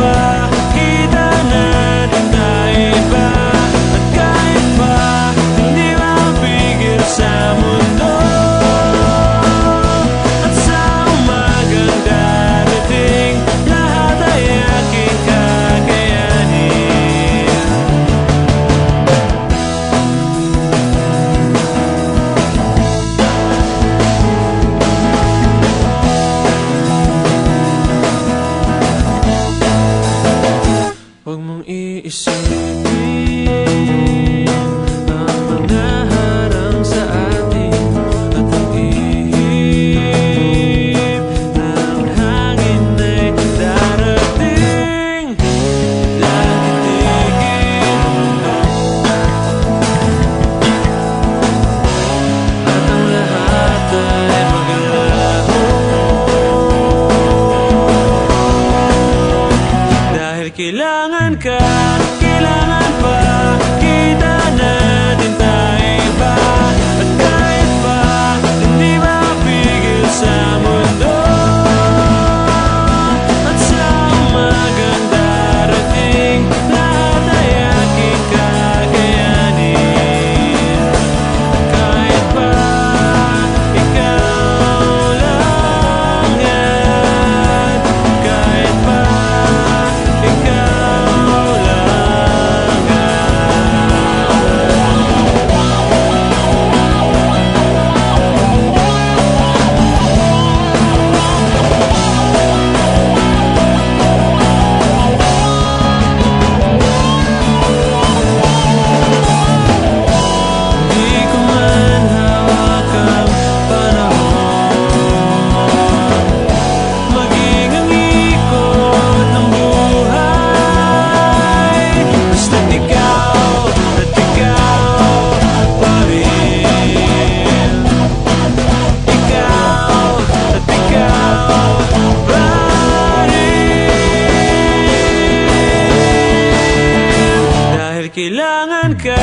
never you soon. kehilangan kan kehilangan pak kita dan kehilangan ka